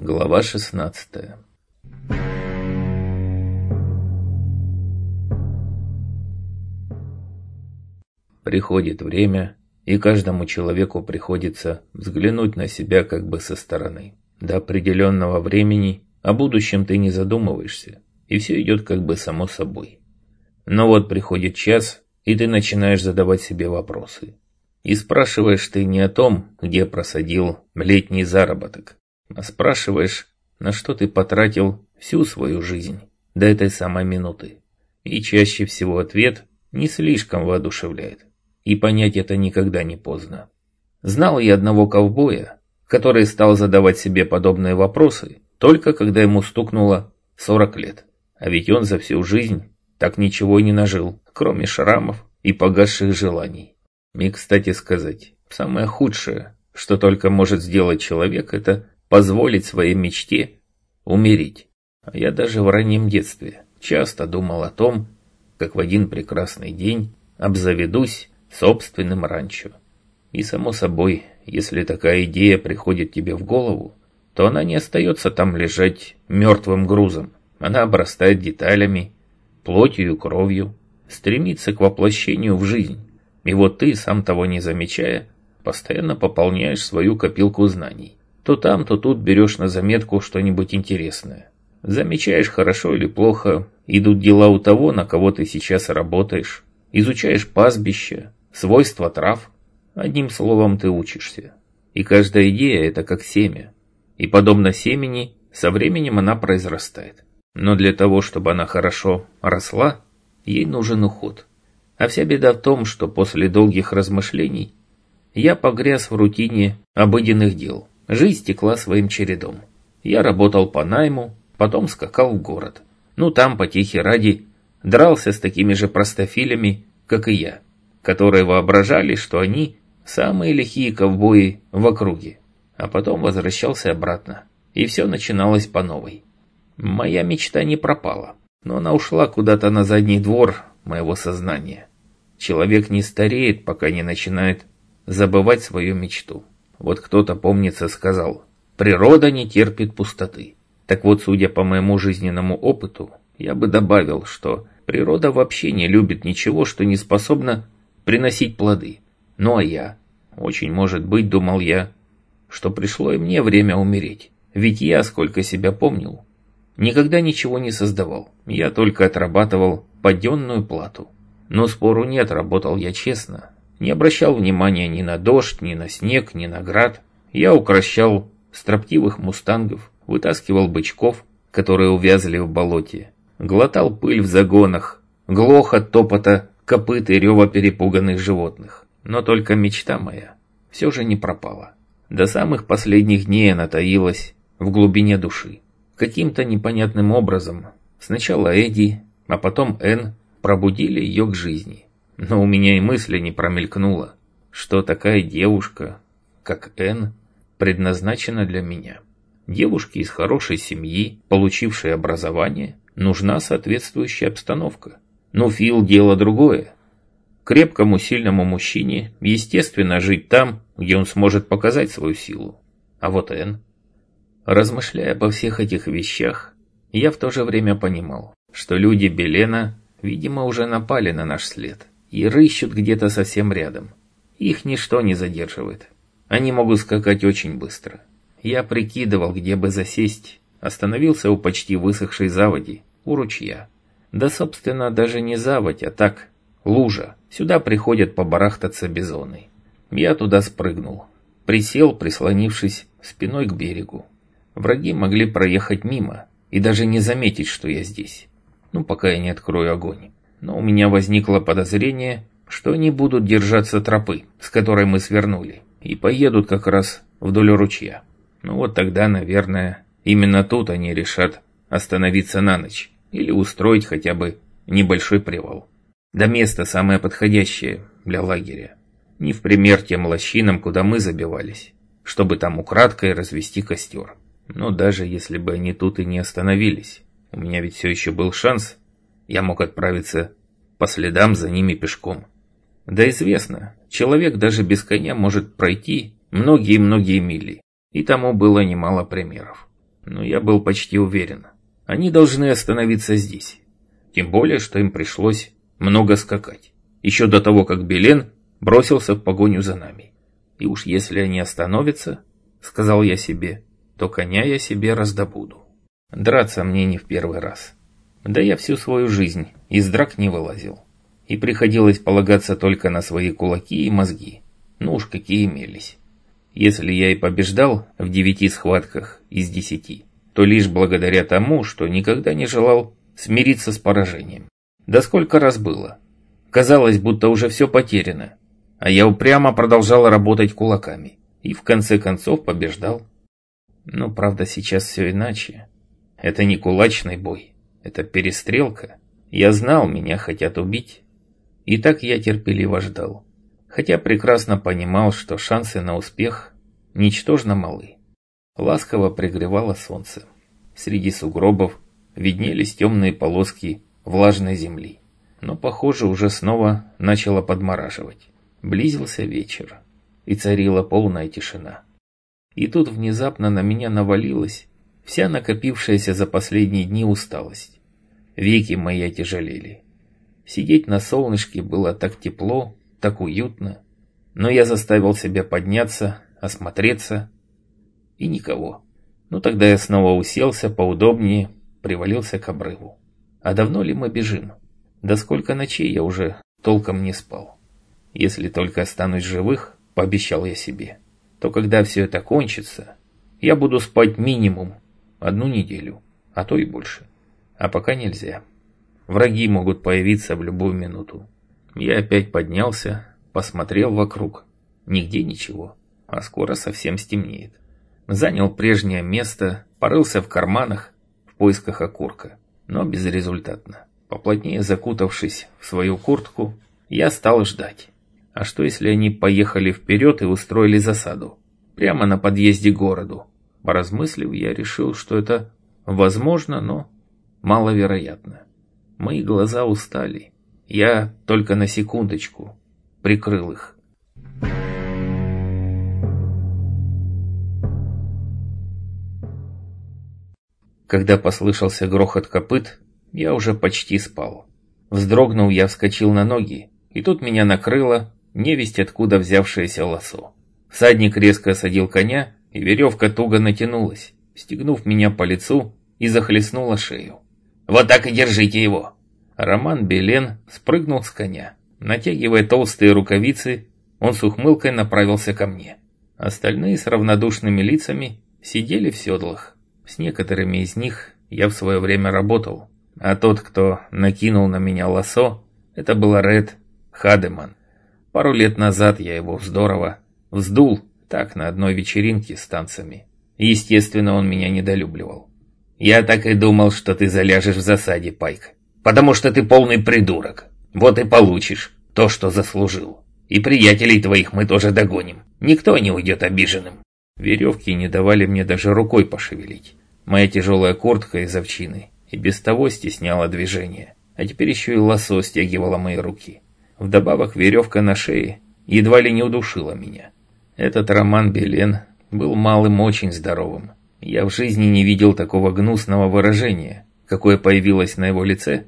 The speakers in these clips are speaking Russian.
Глава 16 Приходит время, и каждому человеку приходится взглянуть на себя как бы со стороны. До определенного времени о будущем ты не задумываешься, и все идет как бы само собой. Но вот приходит час, и ты начинаешь задавать себе вопросы. И спрашиваешь ты не о том, где просадил летний заработок, а спрашиваешь, на что ты потратил всю свою жизнь до этой самой минуты. И чаще всего ответ не слишком воодушевляет. И понять это никогда не поздно. Знал я одного ковбоя, который стал задавать себе подобные вопросы, только когда ему стукнуло 40 лет. А ведь он за всю жизнь так ничего и не нажил, кроме шрамов и погасших желаний. И, кстати сказать, самое худшее, что только может сделать человек, это позволить своей мечте умереть. А я даже в раннем детстве часто думал о том, как в один прекрасный день обзаведусь собственным ранчо. И само собой, если такая идея приходит тебе в голову, то она не остается там лежать мертвым грузом. Она обрастает деталями, плотью и кровью, стремится к воплощению в жизнь. И вот ты, сам того не замечая, постоянно пополняешь свою копилку знаний. То там, то тут берешь на заметку что-нибудь интересное. Замечаешь, хорошо или плохо идут дела у того, на кого ты сейчас работаешь. Изучаешь пастбище, свойства трав. Одним словом, ты учишься. И каждая идея – это как семя. И подобно семени, со временем она произрастает. Но для того, чтобы она хорошо росла, ей нужен уход. А вся беда в том, что после долгих размышлений я погряз в рутине обыденных дел. Жизнь текла своим чередом. Я работал по найму, потом скакал в город. Ну там, по тихе ради, дрался с такими же простофилями, как и я, которые воображали, что они самые лихие ковбои в округе. А потом возвращался обратно, и все начиналось по новой. Моя мечта не пропала, но она ушла куда-то на задний двор моего сознания. Человек не стареет, пока не начинает забывать свою мечту. Вот кто-то, помнится, сказал, природа не терпит пустоты. Так вот, судя по моему жизненному опыту, я бы добавил, что природа вообще не любит ничего, что не способно приносить плоды. Ну а я, очень может быть, думал я, что пришло и мне время умереть. Ведь я, сколько себя помнил, никогда ничего не создавал. Я только отрабатывал паденную плату. Но спору нет, работал я честно, не обращал внимания ни на дождь, ни на снег, ни на град. Я укращал строптивых мустангов, вытаскивал бычков, которые увязли в болоте, глотал пыль в загонах, глох от топота копыт и рева перепуганных животных. Но только мечта моя все же не пропала. До самых последних дней она таилась в глубине души. Каким-то непонятным образом сначала Эдди, а потом Энн пробудили ее к жизни. Но у меня и мысли не промелькнуло, что такая девушка, как Энн, предназначена для меня. Девушке из хорошей семьи, получившей образование, нужна соответствующая обстановка. Но Фил дело другое. Крепкому, сильному мужчине, естественно, жить там, где он сможет показать свою силу. А вот Энн. Размышляя обо всех этих вещах, я в то же время понимал, что люди Белена, видимо, уже напали на наш след и рыщут где-то совсем рядом. Их ничто не задерживает. Они могут скакать очень быстро. Я прикидывал, где бы засесть. Остановился у почти высохшей заводи, у ручья. Да, собственно, даже не заводь, а так, лужа. Сюда приходят побарахтаться бизоны. Я туда спрыгнул. Присел, прислонившись спиной к берегу. Враги могли проехать мимо и даже не заметить, что я здесь. Ну, пока я не открою огонь но у меня возникло подозрение, что они будут держаться тропы, с которой мы свернули, и поедут как раз вдоль ручья. Ну вот тогда, наверное, именно тут они решат остановиться на ночь или устроить хотя бы небольшой привал. До места самое подходящее для лагеря. Не в пример тем лощинам, куда мы забивались, чтобы там украдкой развести костер. Но даже если бы они тут и не остановились, у меня ведь все еще был шанс я мог отправиться по следам за ними пешком. Да известно, человек даже без коня может пройти многие-многие мили, и тому было немало примеров. но я был почти уверен. Они должны остановиться здесь. Тем более, что им пришлось много скакать. Еще до того, как Белен бросился в погоню за нами. И уж если они остановятся, сказал я себе, то коня я себе раздобуду. Драться мне не в первый раз. Да я всю свою жизнь из драк не вылазил. И приходилось полагаться только на свои кулаки и мозги. Ну уж какие имелись. Если я и побеждал в девяти схватках из десяти, то лишь благодаря тому, что никогда не желал смириться с поражением. Да сколько раз было. Казалось, будто уже все потеряно, а я упрямо продолжал работать кулаками и в конце концов побеждал. Но правда сейчас все иначе. Это не кулачный бой, это перестрелка. Я знал, меня хотят убить. И так я терпеливо ждал. Хотя прекрасно понимал, что шансы на успех ничтожно малы. Ласково пригревало солнце. Среди сугробов виднелись темные полоски влажной земли. Но, похоже, уже снова начало подмораживать. Близился вечер, и царила полная тишина. И тут внезапно на меня навалилась вся накопившаяся за последние дни усталость. Веки мои тяжелели. Сидеть на солнышке было так тепло, так уютно. Но я заставил себя подняться, осмотреться, и никого. Ну тогда я снова уселся поудобнее, привалился к обрыву. А давно ли мы бежим? Да сколько ночей я уже толком не спал. Если только останусь живых, пообещал я себе, то когда все это кончится, я буду спать минимум одну неделю, а то и больше. А пока нельзя. Враги могут появиться в любую минуту. Я опять поднялся, посмотрел вокруг. Нигде ничего, а скоро совсем стемнеет. Занял прежнее место, порылся в карманах в поисках окурка, но безрезультатно. Поплотнее закутавшись в свою куртку, я стал ждать. А что если они поехали вперед и устроили засаду? Прямо на подъезде к городу. Поразмыслив, я решил, что это возможно, но маловероятно. Мои глаза устали. Я только на секундочку прикрыл их. Когда послышался грохот копыт, я уже почти спал. Вздрогнув, я вскочил на ноги, и тут меня накрыло невесть откуда взявшееся лосо. Всадник резко осадил коня, и веревка туго натянулась, стегнув меня по лицу и захлестнула шею. «Вот так и держите его!» Роман Белен спрыгнул с коня. Натягивая толстые рукавицы, он с ухмылкой направился ко мне. Остальные с равнодушными лицами сидели в седлах. С некоторыми из них я в свое время работал, а тот, кто накинул на меня лосо, это был Ред Хадеман. Пару лет назад я его здорово вздул, так, на одной вечеринке с танцами. Естественно, он меня недолюбливал. «Я так и думал, что ты заляжешь в засаде, Пайк. Потому что ты полный придурок. Вот и получишь то, что заслужил. И приятелей твоих мы тоже догоним. Никто не уйдет обиженным». Веревки не давали мне даже рукой пошевелить. Моя тяжелая куртка из овчины и без того стесняла движение, а теперь еще и лосо стягивало мои руки. Вдобавок веревка на шее едва ли не удушила меня. Этот Роман Белен был малым очень здоровым. Я в жизни не видел такого гнусного выражения, какое появилось на его лице,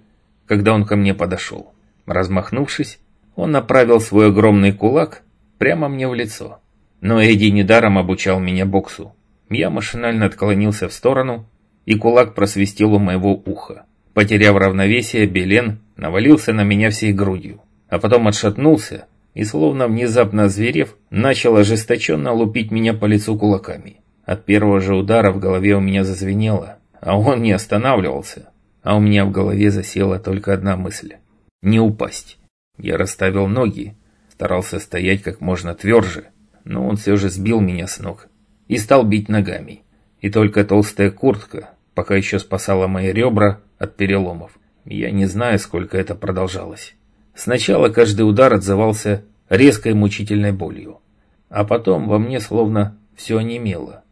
когда он ко мне подошел. Размахнувшись, он направил свой огромный кулак прямо мне в лицо. Но Эдди недаром обучал меня боксу. Я машинально отклонился в сторону, и кулак просвистел у моего уха. Потеряв равновесие, Белен навалился на меня всей грудью а потом отшатнулся и, словно внезапно озверев, начал ожесточенно лупить меня по лицу кулаками. От первого же удара в голове у меня зазвенело, а он не останавливался, а у меня в голове засела только одна мысль – не упасть. Я расставил ноги, старался стоять как можно тверже, но он все же сбил меня с ног и стал бить ногами. И только толстая куртка пока еще спасала мои ребра от переломов. Я не знаю, сколько это продолжалось. Сначала каждый удар отзывался резкой мучительной болью, а потом во мне словно все онемело.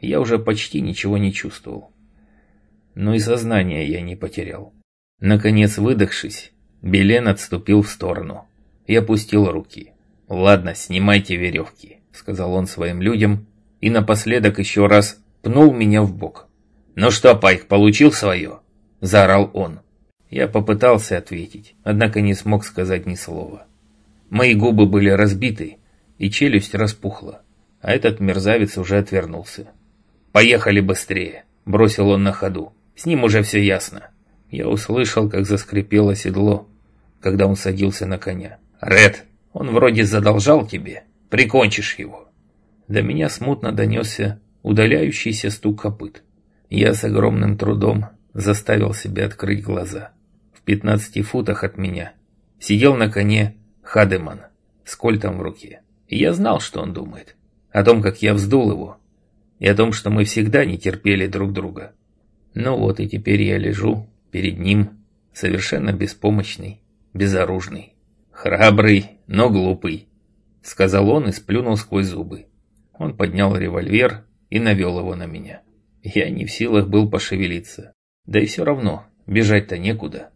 Я уже почти ничего не чувствовал. Но и сознание я не потерял. Наконец, выдохшись, Белен отступил в сторону и опустил руки. «Ладно, снимайте веревки», — сказал он своим людям и напоследок еще раз пнул меня в бок. «Ну что, Пайк, получил свое?» – заорал он. Я попытался ответить, однако не смог сказать ни слова. Мои губы были разбиты, и челюсть распухла, а этот мерзавец уже отвернулся. «Поехали быстрее!» – бросил он на ходу. «С ним уже все ясно». Я услышал, как заскрипело седло, когда он садился на коня. «Ред, он вроде задолжал тебе. Прикончишь его». До меня смутно донесся удаляющийся стук копыт. Я с огромным трудом заставил себя открыть глаза. В пятнадцати футах от меня сидел на коне Хадеман с кольтом в руке. И я знал, что он думает. О том, как я вздул его. И о том, что мы всегда не терпели друг друга. Ну вот и теперь я лежу перед ним, совершенно беспомощный, безоружный. «Храбрый, но глупый», — сказал он и сплюнул сквозь зубы. Он поднял револьвер и навел его на меня. Я не в силах был пошевелиться. Да и все равно, бежать-то некуда.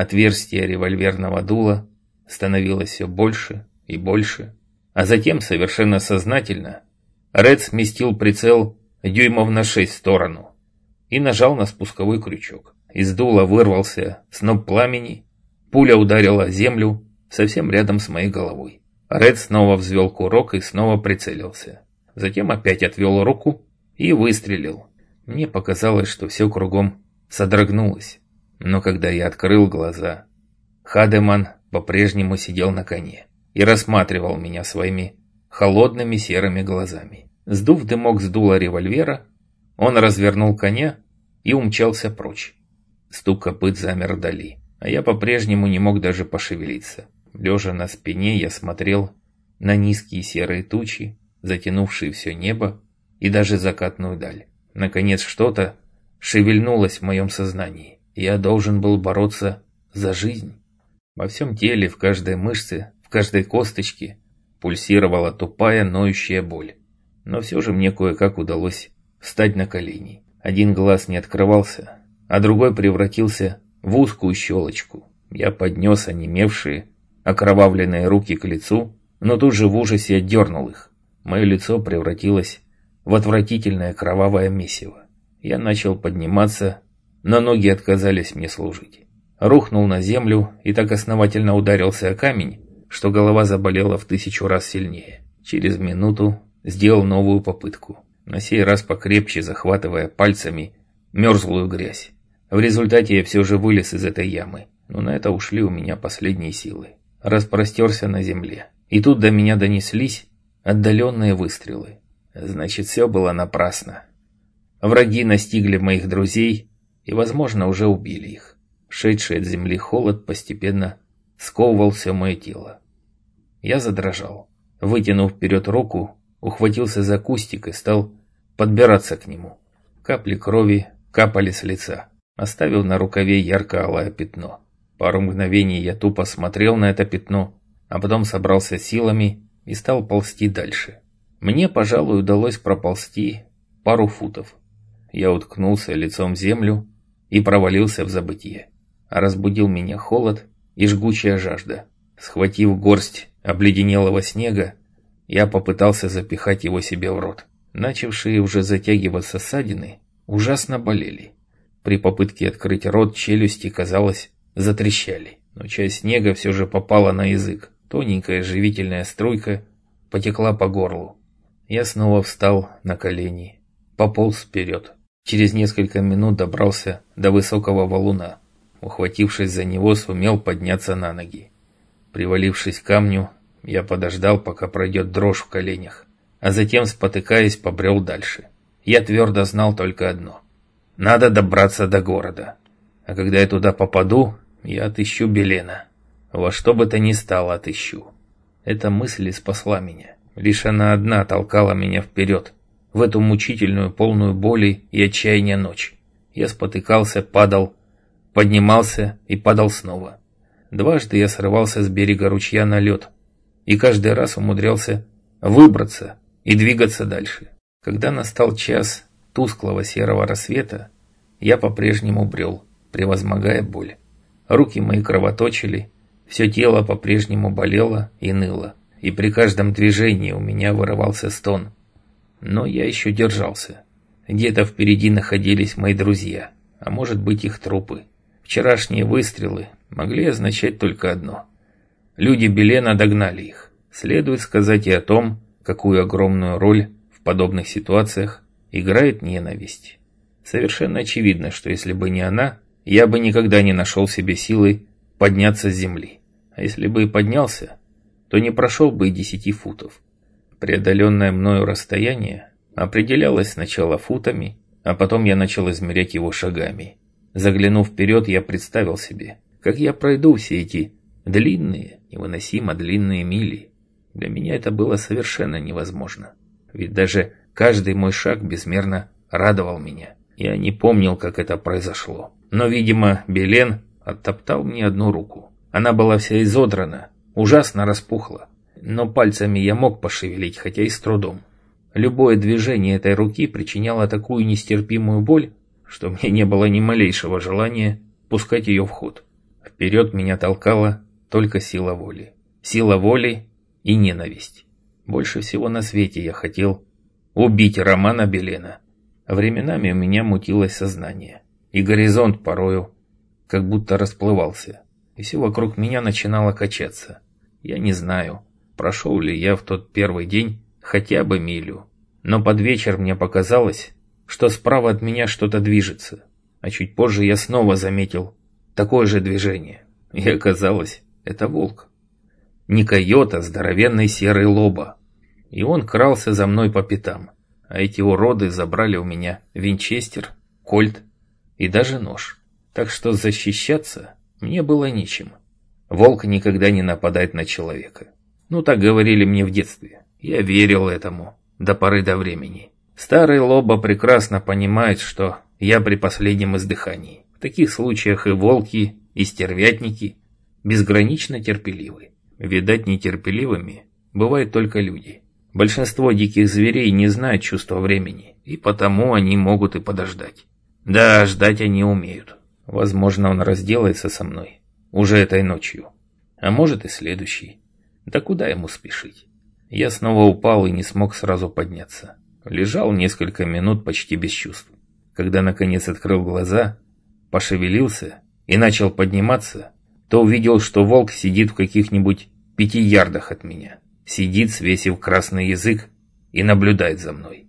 Отверстие револьверного дула становилось все больше и больше. А затем, совершенно сознательно, Ред сместил прицел дюймов на шесть в сторону и нажал на спусковой крючок. Из дула вырвался сноп пламени, пуля ударила землю совсем рядом с моей головой. Ред снова взвел курок и снова прицелился. Затем опять отвел руку и выстрелил. Мне показалось, что все кругом содрогнулось. Но когда я открыл глаза, Хадеман по-прежнему сидел на коне и рассматривал меня своими холодными серыми глазами. Сдув дымок с дула револьвера, он развернул коня и умчался прочь. Стук копыт замер вдали, а я по-прежнему не мог даже пошевелиться. Лежа на спине, я смотрел на низкие серые тучи, затянувшие все небо и даже закатную даль. Наконец что-то шевельнулось в моем сознании. Я должен был бороться за жизнь. Во всем теле, в каждой мышце, в каждой косточке пульсировала тупая, ноющая боль. Но все же мне кое-как удалось встать на колени. Один глаз не открывался, а другой превратился в узкую щелочку. Я поднес онемевшие, окровавленные руки к лицу, но тут же в ужасе отдернул их. Мое лицо превратилось в отвратительное кровавое месиво. Я начал подниматься, но ноги отказались мне служить. Рухнул на землю и так основательно ударился о камень, что голова заболела в тысячу раз сильнее. Через минуту сделал новую попытку, на сей раз покрепче захватывая пальцами мерзлую грязь. В результате я все же вылез из этой ямы, но на это ушли у меня последние силы. Распростерся на земле. И тут до меня донеслись отдаленные выстрелы. Значит, все было напрасно. Враги настигли моих друзей и, возможно, уже убили их. Шедший от земли холод постепенно сковывал все мое тело. Я задрожал. Вытянув вперед руку, ухватился за кустик и стал подбираться к нему. Капли крови капали с лица, оставив на рукаве ярко-алое пятно. Пару мгновений я тупо смотрел на это пятно, а потом собрался силами и стал ползти дальше. Мне, пожалуй, удалось проползти пару футов. Я уткнулся лицом в землю и провалился в забытье. А разбудил меня холод и жгучая жажда. Схватив горсть обледенелого снега, я попытался запихать его себе в рот. Начавшие уже затягиваться ссадины ужасно болели. При попытке открыть рот челюсти, казалось, затрещали. Но часть снега все же попала на язык. Тоненькая живительная струйка потекла по горлу. Я снова встал на колени, пополз вперед. Через несколько минут добрался до высокого валуна. Ухватившись за него, сумел подняться на ноги. Привалившись к камню, я подождал, пока пройдет дрожь в коленях, а затем, спотыкаясь, побрел дальше. Я твердо знал только одно. Надо добраться до города. А когда я туда попаду, я отыщу Белена. Во что бы то ни стало отыщу. Эта мысль и спасла меня. Лишь она одна толкала меня вперед, в эту мучительную, полную боли и отчаяния ночь. Я спотыкался, падал, поднимался и падал снова. Дважды я срывался с берега ручья на лед, и каждый раз умудрялся выбраться и двигаться дальше. Когда настал час тусклого серого рассвета, я по-прежнему брел, превозмогая боль. Руки мои кровоточили, все тело по-прежнему болело и ныло, и при каждом движении у меня вырывался стон. Но я еще держался. Где-то впереди находились мои друзья, а может быть их трупы. Вчерашние выстрелы могли означать только одно. Люди Белена догнали их. Следует сказать и о том, какую огромную роль в подобных ситуациях играет ненависть. Совершенно очевидно, что если бы не она, я бы никогда не нашел себе силы подняться с земли. А если бы и поднялся, то не прошел бы и десяти футов. Преодоленное мною расстояние определялось сначала футами, а потом я начал измерять его шагами. Заглянув вперед, я представил себе, как я пройду все эти длинные, невыносимо длинные мили. Для меня это было совершенно невозможно. Ведь даже каждый мой шаг безмерно радовал меня. Я не помнил, как это произошло. Но, видимо, Белен оттоптал мне одну руку. Она была вся изодрана, ужасно распухла. Но пальцами я мог пошевелить, хотя и с трудом. Любое движение этой руки причиняло такую нестерпимую боль, что мне не было ни малейшего желания пускать ее в ход. Вперед меня толкала только сила воли. Сила воли и ненависть. Больше всего на свете я хотел убить Романа Белена. Временами у меня мутилось сознание, и горизонт порою как будто расплывался, и все вокруг меня начинало качаться. Я не знаю, прошел ли я в тот первый день хотя бы милю, но под вечер мне показалось, что справа от меня что-то движется, а чуть позже я снова заметил такое же движение, и оказалось, это волк. Не койот, а здоровенный серый лоба, и он крался за мной по пятам а эти уроды забрали у меня винчестер, кольт и даже нож. Так что защищаться мне было нечем. Волк никогда не нападает на человека. Ну, так говорили мне в детстве. Я верил этому до поры до времени. Старый Лоба прекрасно понимает, что я при последнем издыхании. В таких случаях и волки, и стервятники безгранично терпеливы. Видать, нетерпеливыми бывают только люди. Большинство диких зверей не знают чувства времени, и потому они могут и подождать. Да, ждать они умеют. Возможно, он разделается со мной уже этой ночью, а может и следующий. Да куда ему спешить? Я снова упал и не смог сразу подняться. Лежал несколько минут почти без чувств. Когда наконец открыл глаза, пошевелился и начал подниматься, то увидел, что волк сидит в каких-нибудь пяти ярдах от меня сидит, свесив красный язык, и наблюдает за мной.